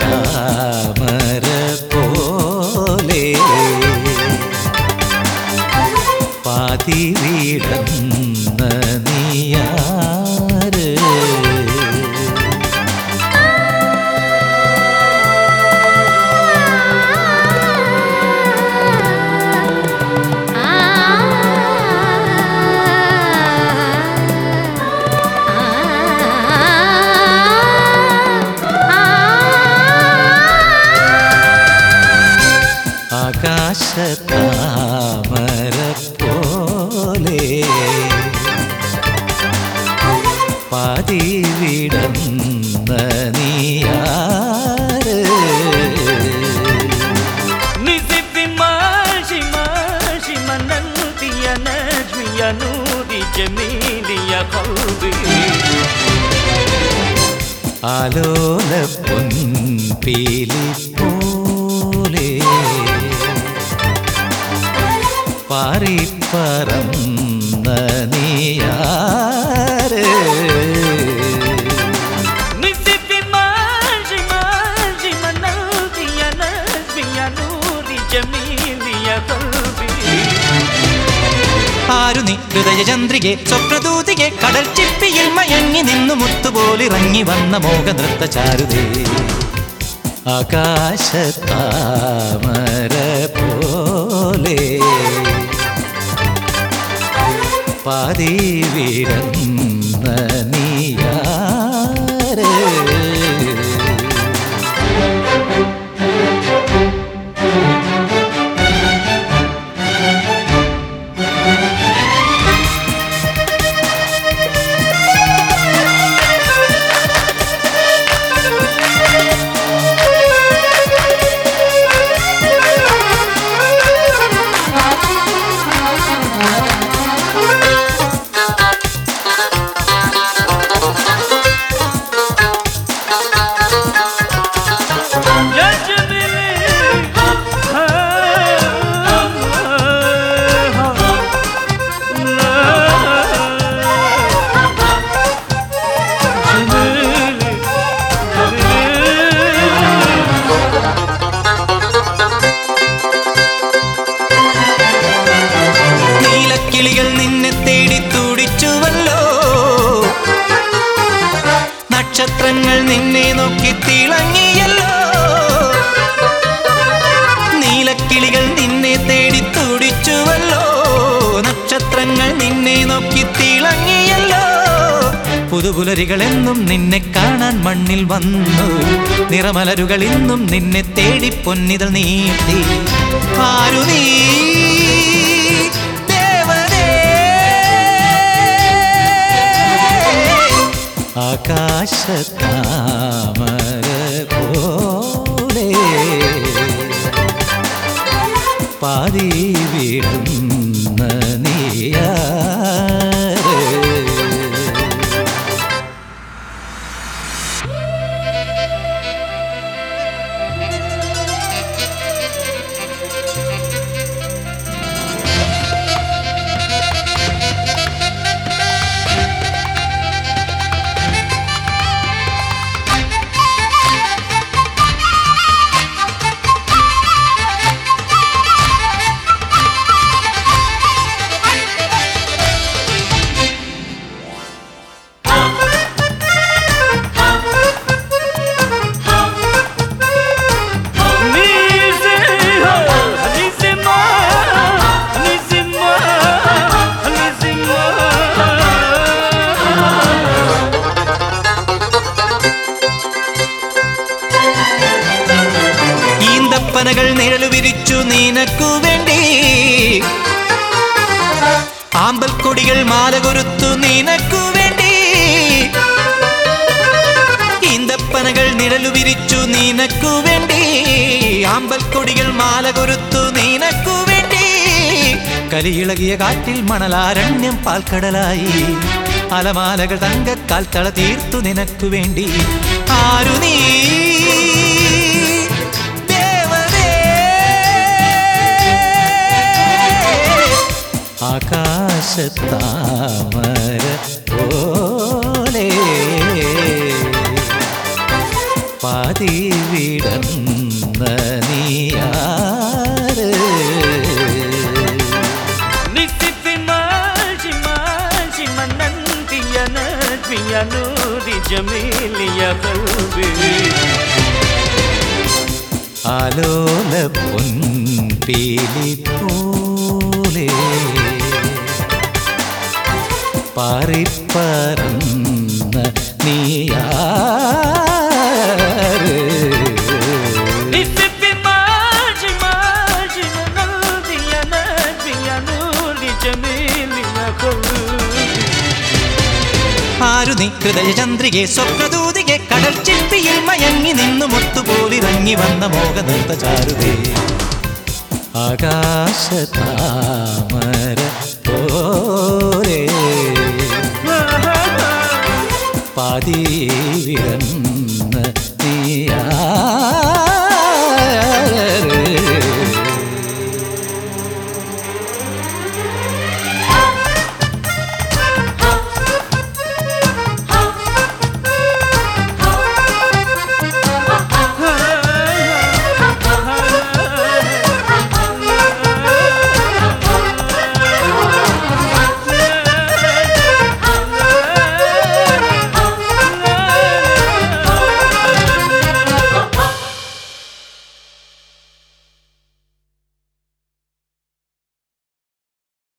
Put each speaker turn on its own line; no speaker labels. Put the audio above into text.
ആകാശത്താമര പോലെ പാതി
யாரு நிசித்தி மாஷி மாஷி மன்னந்திய நஜ்மிய நூதி ஜமீலிய கல்வி
ആലോല പൊൻപേലി പോലെ പാറിപ്പറന്ന നീയാരേ നീ സ്വപ്രദൂതികെ കടൽ ചിപ്പിയിൽ മയങ്ങി നിന്നു മുത്തുപോലിറങ്ങി വന്ന മോഹനൃത്ത ചാരുതേ ആകാശത്താമര പോലെ പാതി വിടന്ന നക്ഷത്രങ്ങൾ നിന്നെ നോക്കി തിളങ്ങിയല്ലോ. നീലക്കിളികൾ നിന്നെ തേടി തുടിച്ചുവല്ലോ. നക്ഷത്രങ്ങൾ നിന്നെ നോക്കി തിളങ്ങിയല്ലോ. പുതുപുലരികൾ എന്നും നിന്നെ കാണാൻ മണ്ണിൽ വന്നു. നിറമലരുകൾ ഇന്നും നിന്നെ തേടി പൊന്നിതൾ നീട്ടി. ആരു നീ? ആകാശത്താമര പോലെ പാതി വിടുന്ന കൊടികൾ മാല കൊരുത്തു നിനക്കു വേണ്ടി. ഈന്തപ്പനകൾ നിഴലു വിരിച്ചു നിനക്കു വേണ്ടി. ആമ്പൽ കൊടികൾ മാല കൊരുത്തു നിനക്കു വേണ്ടി. കലിയിളകിയ കാറ്റിൽ മണലാരണ്യം പാൽക്കടലായി. അലമാലകൾ തങ്കക്കാൽ തള തീർത്തു നിനക്കു വേണ്ടി. ആരു നീ ആകാശത്താമര പോലെ പാതി വിടർന്ന നീയാര്
നിസിപ്പി മാജി മാജി മന്നന്തിയ നദ്വിയ നൂരി
ആലോല പൊൻപീലി പോലെ
ജമീലിയ നീയാ
ആരു നീ ഹൃദയചന്ദ്രികെ സ്വപ്നദൂതികെ കടൽ ചിപ്പിയിൽ മയങ്ങി നിന്നു മുത്തുപോലിറങ്ങി വന്ന മോഹനൃത്ത ചാരുതേ. ആകാശതാമര പോലെ പാതി വിടന്ന